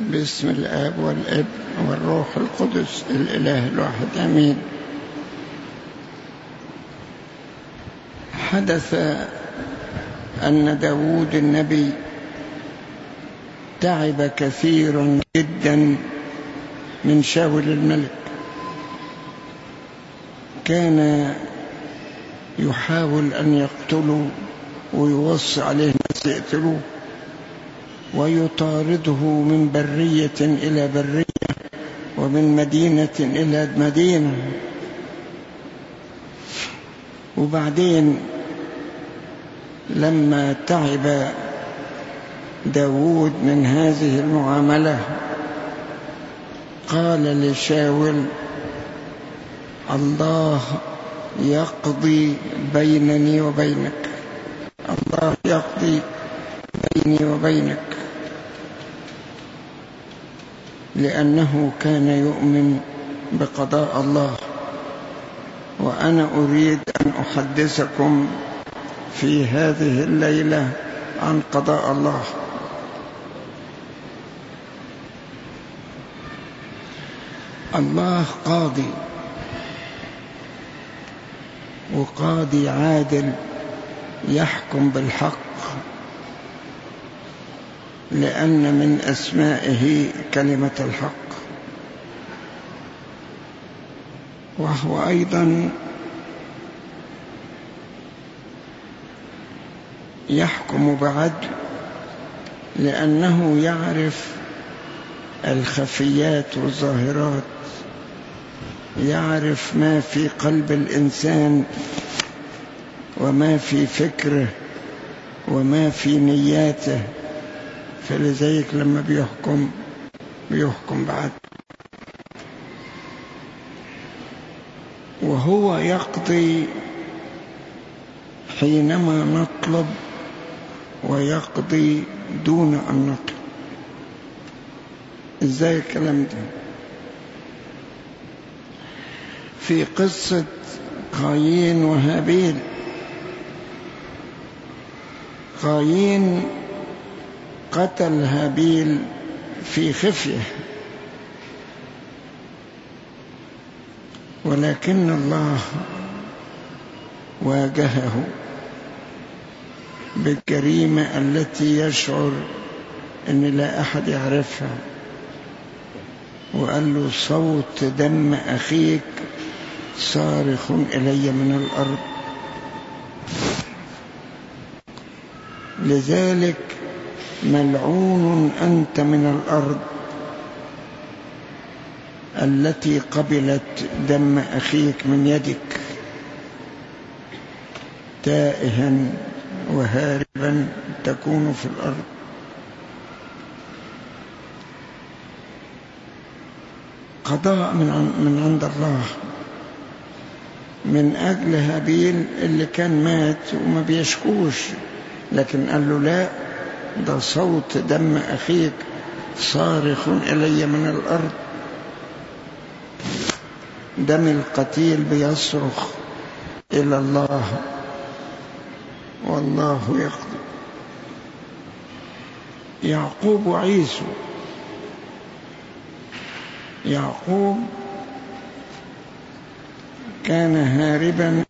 باسم الآب والابن والروح القدس الإله الواحد أمين. حدث أن داود النبي تعب كثيرا جدا من شاول الملك. كان يحاول أن يقتله ويوصي عليه ناس يقتلوه ويطارده من برية إلى برية ومن مدينة إلى مدينة. وبعدين لما تعب داود من هذه المعاملة قال لشاول الله يقضي بينني وبينك الله يقضي بيني وبينك. لأنه كان يؤمن بقضاء الله. وأنا أريد أن أحدثكم في هذه الليلة عن قضاء الله. الله قاضي وقاضي عادل يحكم بالحق. لأن من أسمائه كلمة الحق وهو أيضا يحكم بعدل لأنه يعرف الخفيات والظاهرات يعرف ما في قلب الإنسان وما في فكره وما في نياته. فلذلك لما بيحكم بيحكم بعد. وهو يقضي حينما نطلب ويقضي دون أن نطلب. إزاي الكلام ده؟ في قصة قايين وهابيل. قايين قتل هابيل في خفيه. ولكن الله واجهه بالجريمة التي يشعر أن لا أحد يعرفها وقال له صوت دم أخيك صارخ إلي من الأرض. لذلك ملعون أنت من الأرض التي قبلت دم أخيك من يدك تائها وهاربا تكون في الأرض. قضاء من من عند الله من أجل هابيل اللي كان مات وما بيشكوش لكن قال له لا ده صوت دم أخيك صارخ إلي من الأرض. دم القتيل بيصرخ إلى الله. والله يقضي يعقوب وعيسو يعقوب كان هاربا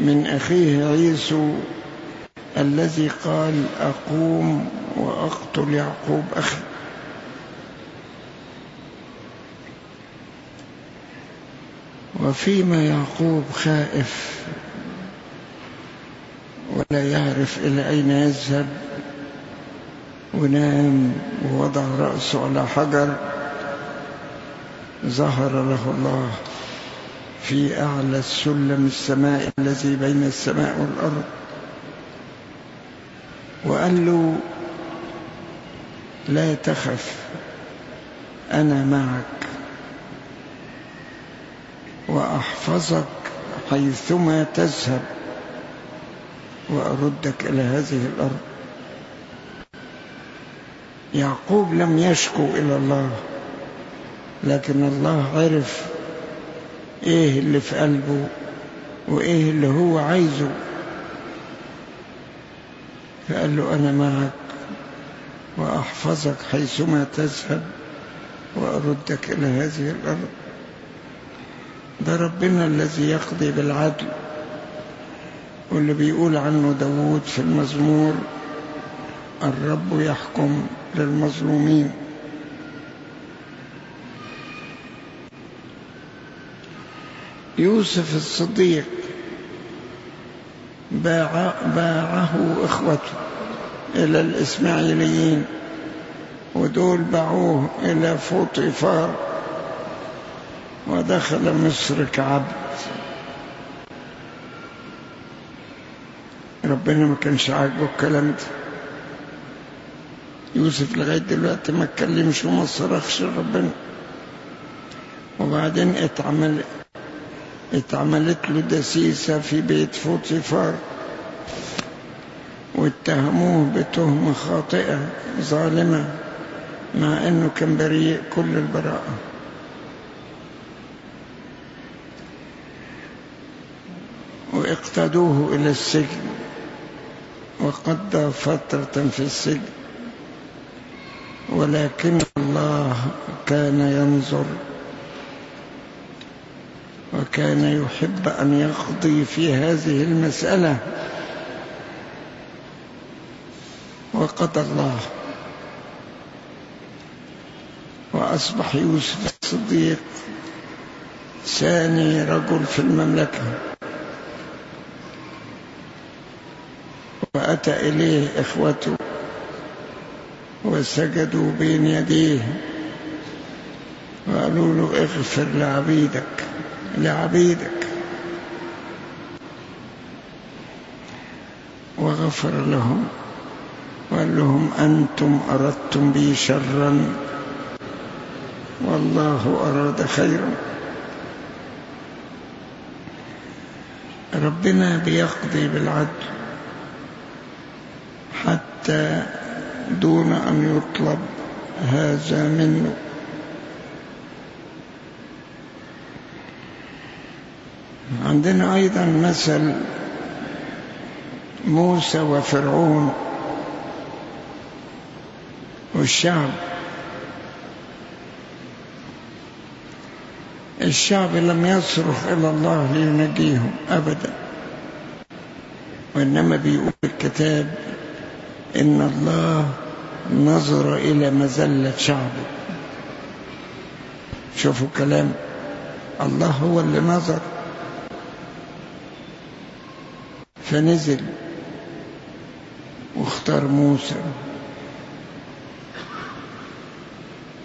من أخيه عيسو الذي قال أقوم وأقتل يعقوب أخي. وفيما يعقوب خائف ولا يعرف إلى أين يذهب ونام ووضع رأسه على حجر ظهر له الله. في أعلى السلم السماء الذي بين السماء والأرض. وقال له لا تخف أنا معك وأحفظك حيثما تذهب وأردك إلى هذه الأرض. يعقوب لم يشكو إلى الله لكن الله عرف إيه اللي في قلبه وإيه اللي هو عايزه. فقال له أنا معك وأحفظك حيثما تذهب وأردك إلى هذه الأرض. ده ربنا الذي يقضي بالعدل واللي بيقول عنه داود في المزمور الرب يحكم للمظلومين. يوسف الصديق باع باعه إخوته إلى الإسماعيليين ودول باعوه إلى فوطيفار ودخل مصر كعبد. ربنا ما كانش عاجبه الكلام ده. يوسف لغاية دلوقتي ما اتكلمش وما صرخش ربنا وبعدين اتعمل اتعملت له دسيسة في بيت فوطيفار واتهموه بتهمة خاطئة ظالمة مع إنه كان بريء كل البراءة. واقتدوه إلى السجن وقضى فترة في السجن. ولكن الله كان ينظر وكان يحب أن يقضي في هذه المسألة. وقضى الله. وأصبح يوسف الصديق ثاني رجل في المملكة. وأتى إليه إخوته وسجدوا بين يديه وقالوا له اغفر لعبيدك. لعبيدك. وغفر لهم وقال لهم أنتم أردتم بي شرا والله أراد خيرا. ربنا بيقضي بالعدل حتى دون أن يطلب هذا منه. عندنا أيضا مثل موسى وفرعون والشعب. الشعب لم يصرخ إلى الله لينجيهم أبدا وإنما بيقول الكتاب إن الله نظر إلى مزلة شعبه شوفوا كلام الله هو اللي نظر. فنزل واختار موسى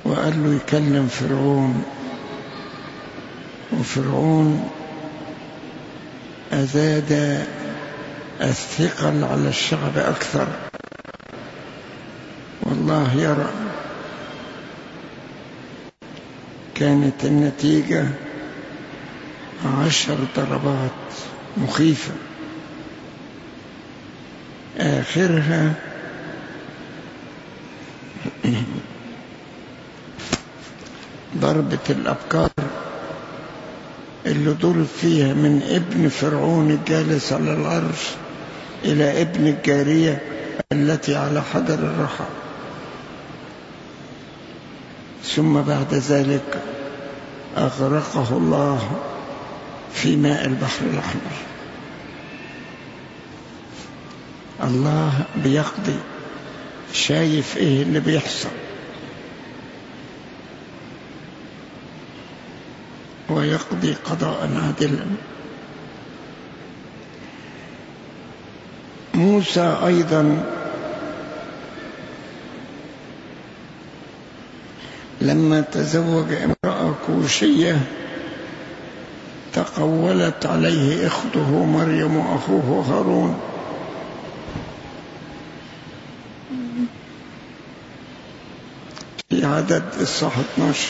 وقال له يكلم فرعون. وفرعون أزاد الثقل على الشعب أكثر. والله يرى كانت النتيجة عشر ضربات مخيفة. آخرها. ضربة الأبكار اللي ضرب فيها من ابن فرعون الجالس على العرش إلى ابن الجارية التي على حجر الرحى. ثم بعد ذلك أغرقه الله في ماء البحر الأحمر. الله بيقضي شايف إيه اللي بيحصل. ويقضي قضاء عادلا. موسى أيضا لما تزوج امرأة كوشية تقولت عليه إخته مريم وأخوه هارون. في عدد الصح 12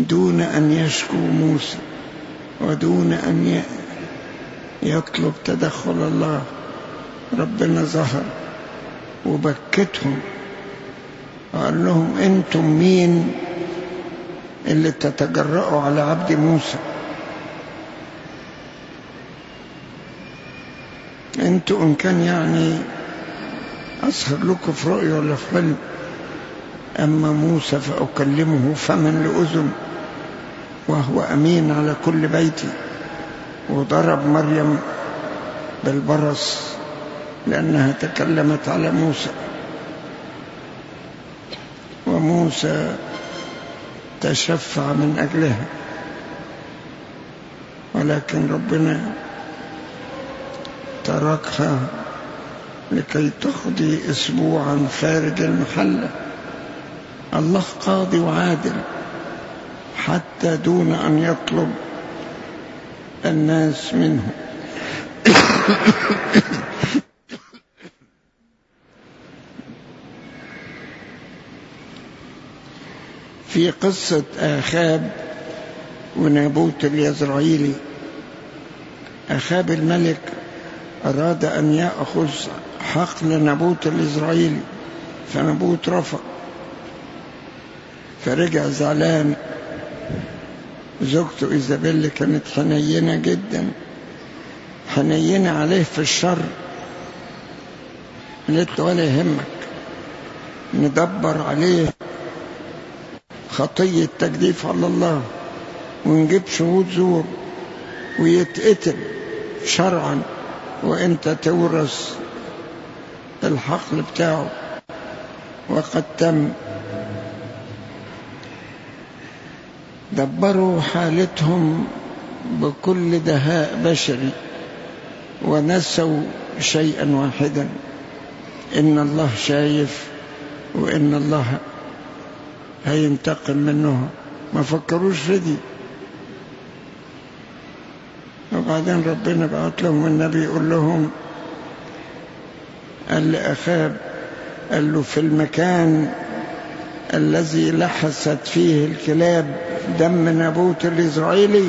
دون أن يشكو موسى ودون أن يطلب تدخل الله. ربنا ظهر وبكتهم وقال لهم أنتم مين اللي تتجرأوا على عبد موسى؟ أنتوا إن كان يعني أسهر لكم في رؤيا ولا في حلم أما موسى فأكلمه فما لأذن وهو أمين على كل بيتي. وضرب مريم بالبرص لأنها تكلمت على موسى. وموسى تشفع من أجلها. ولكن ربنا تركها لكي تقضي أسبوعا خارج المحلة. الله قاضي وعادل حتى دون أن يطلب الناس منه. في قصة آخاب ونابوت اليزرعيلي أخاب الملك أراد أن يأخذ حقل نبوت الإسرائيلي فنبوت رفض فرجع زعلان. زوجته إيزابيل كانت حنينة جدا. حنينة عليه في الشر. قالت له ولا يهمك. ندبر عليه خطية تجديف على الله. ونجيب شهود زور ويتقتل شرعا. وإنت تورث. الحقل بتاعه. وقد تم دبروا حالتهم بكل دهاء بشري ونسوا شيئا واحدا. إن الله شايف وإن الله هينتقم منهم ما فكروش في دي. وبعدين ربنا بعت لهم النبي يقول لهم قال لأخاب قال له في المكان الذي لحست فيه الكلاب دم نابوت الإسرائيلي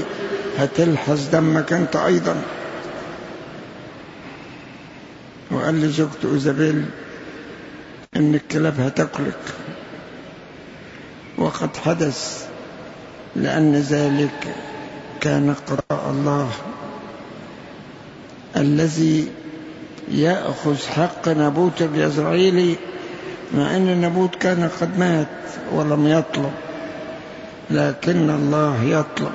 هتلحس دمك أنت أيضا. وقال لزوجته إيزابيل إن الكلاب هتاكلك وقد حدث لأن ذلك كان قضاء الله الذي يأخذ حق نبوت اليزرعيلي مع أن نبوت كان قد مات ولم يطلب لكن الله يطلب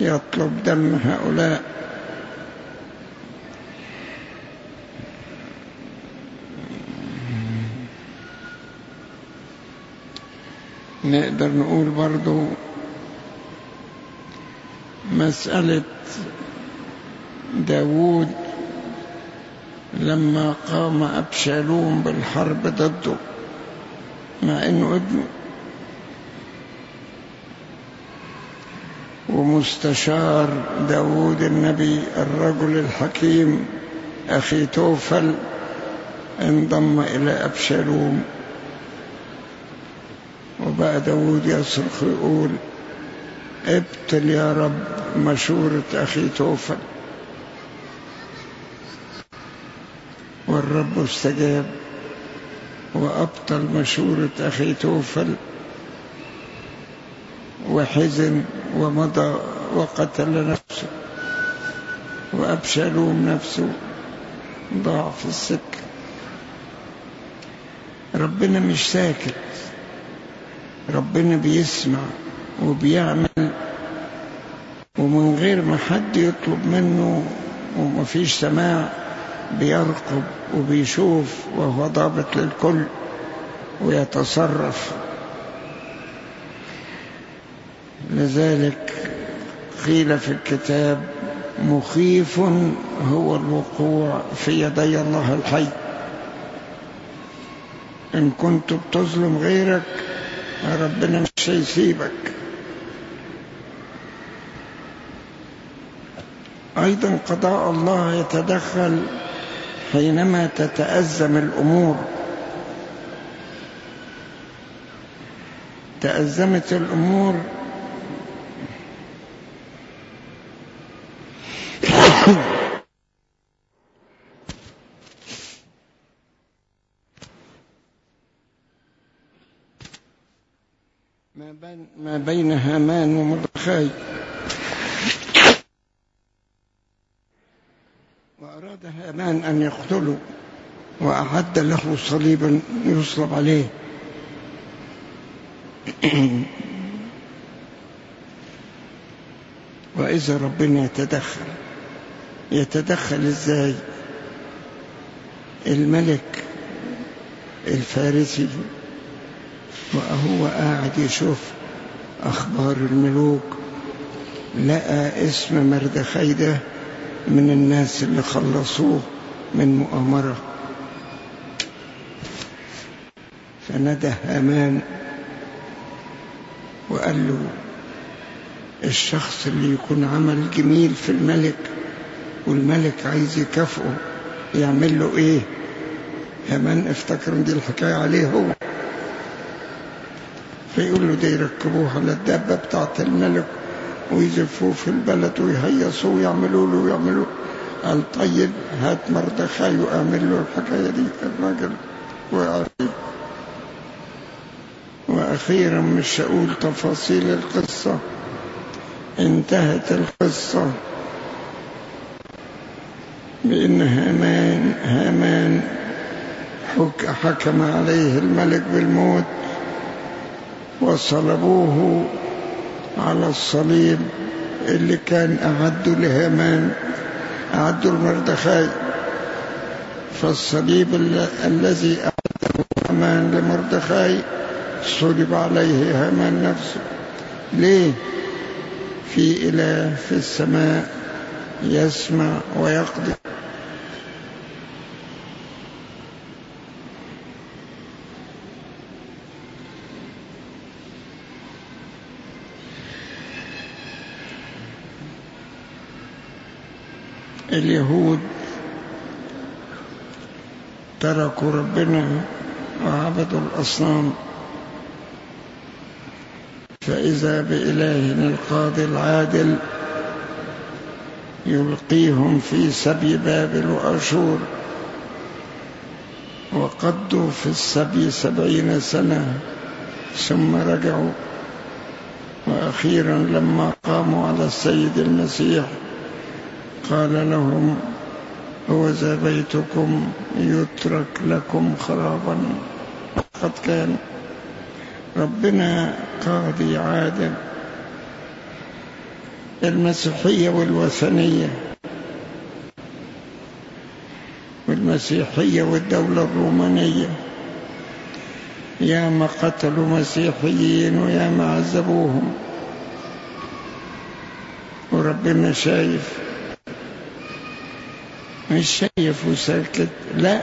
يطلب دم هؤلاء. نقدر نقول برضو مسألة داود لما قام أبشالوم بالحرب ضده مع أنه ابنه ومستشار داود النبي الرجل الحكيم أخي توفل انضم إلى أبشالوم. وبقى داود يصرخ يقول ابتل يا رب مشورة أخي توفل. والرب استجاب. وأبطل مشورة أخي توفل. وحزن ومضى وقتل نفسه. وأبشلوم نفسه ضاع في السكة ربنا مش ساكت. ربنا بيسمع وبيعمل. ومن غير ما حد يطلب منه ومفيش سماع. بيرقب وبيشوف وهو ضابط للكل ويتصرف. لذلك قيل في الكتاب مخيف هو الوقوع في يدي الله الحي. إن كنت بتظلم غيرك ربنا مش هيسيبك أيضا قضاء الله يتدخل حينما تتأزم الأمور تأزمت الأمور ما بين هامان ومردخاي وأراد هامان أن يقتله وأعد له صليبا يصلب عليه. وإذا ربنا يتدخل يتدخل إزاي؟ الملك الفارسي وهو قاعد يشوف أخبار الملوك لقى اسم مردخي ده من الناس اللي خلصوه من مؤامرة. فندى هامان وقال له الشخص اللي يكون عمل جميل في الملك والملك عايز يكافئه يعمل له إيه؟ هامان افتكر إن دي الحكاية عليه هو. فيقول له ده يركبوه على الدابة بتاعت الملك. ويزفوه في البلد ويهيصوه ويعملوا له ويعملوا. قال طيب هات مردخاي واعمل له الحكاية دي. الراجل وعرفه وأخيرا مش هقول تفاصيل القصة. انتهت القصة بأن هامان هامان حكم عليه الملك بالموت. وصلبوه على الصليب اللي كان أعدوا لهامان أعدوا المردخاي فالصليب الذي أعده هامان لمردخاي صلب عليه هامان نفسه. ليه؟ في إله في السماء يسمع ويقضي اليهود تركوا ربنا وعبدوا الأصنام. فإذا بإله القاضي العادل يلقيهم في سبي بابل وأشور وقضوا في السبي سبعين سنة ثم رجعوا. وأخيرا لما قاموا على السيد المسيح قال لهم هو ذا بيتكم يترك لكم خرابا؟ قد كان ربنا قاضي عادل المسيحية والوثنية والمسيحية والدولة الرومانية. يا ما قتلوا مسيحيين ويا ما عذبوهم. وربنا شايف مش شايف وساكت لا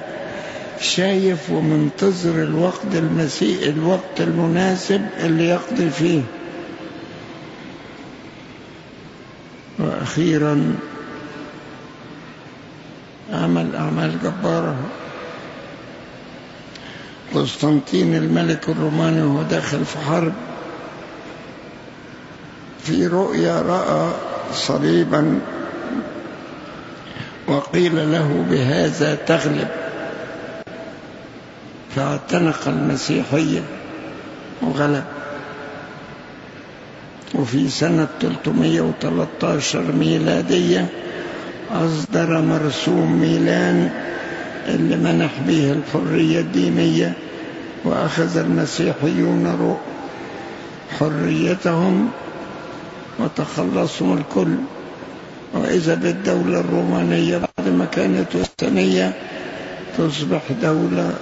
شايف ومنتظر الوقت المسيء الوقت المناسب اللي يقضي فيه. وأخيرا عمل أعمال جبارة. قسطنطين الملك الروماني وهو داخل في حرب. في رؤيا رأى صليبا وقيل له بهذا تغلب. فاعتنق المسيحية وغلب. وفي سنة 313 ميلادية أصدر مرسوم ميلان اللي منح به الحرية الدينية وأخذ المسيحيون حريتهم وتخلصوا الكل. وإذا بالدولة الرومانية بعد ما كانت وثنية تصبح دولة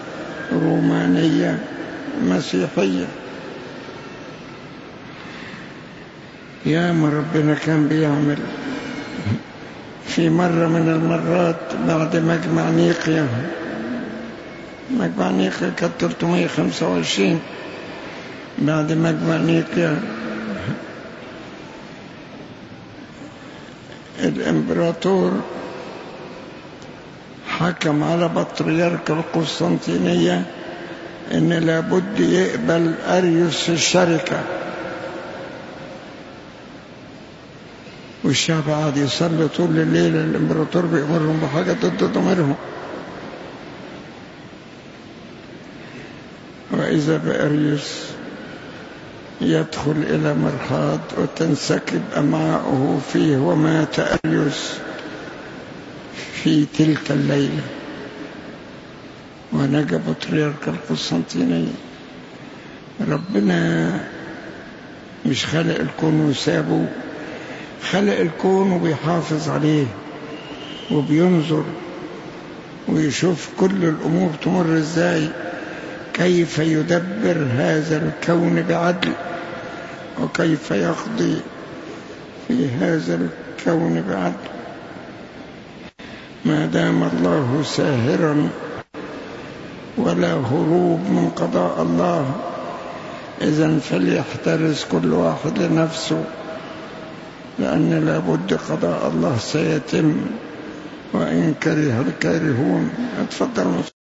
رومانية مسيحية. يا ما ربنا كان بيعمل في مرة من المرات بعد مجمع نيقيا مجمع نيقيا كانت 325 بعد مجمع نيقيا الإمبراطور حكم على بطريرك القسطنطينية إن لابد يقبل أريوس في الشركة. والشعب قاعد يصلي طول الليل الإمبراطور بيأمرهم بحاجة ضد ضميرهم. وإذا بأريوس يدخل إلى مرحاض وتنسكب أمعاؤه فيه ومات أريوس في تلك الليلة. ونجا بطريرك القسطنطينية. ربنا مش خلق الكون وسابه خلق الكون وبيحافظ عليه وبينظر ويشوف كل الأمور تمر إزاي. كيف يدبر هذا الكون بعدل؟ وكيف يقضي في هذا الكون بعدل؟ ما دام الله ساهرا ولا هروب من قضاء الله إذا فليحترز كل واحد لنفسه لأن لابد قضاء الله سيتم وإن كره الكارهون. اتفضل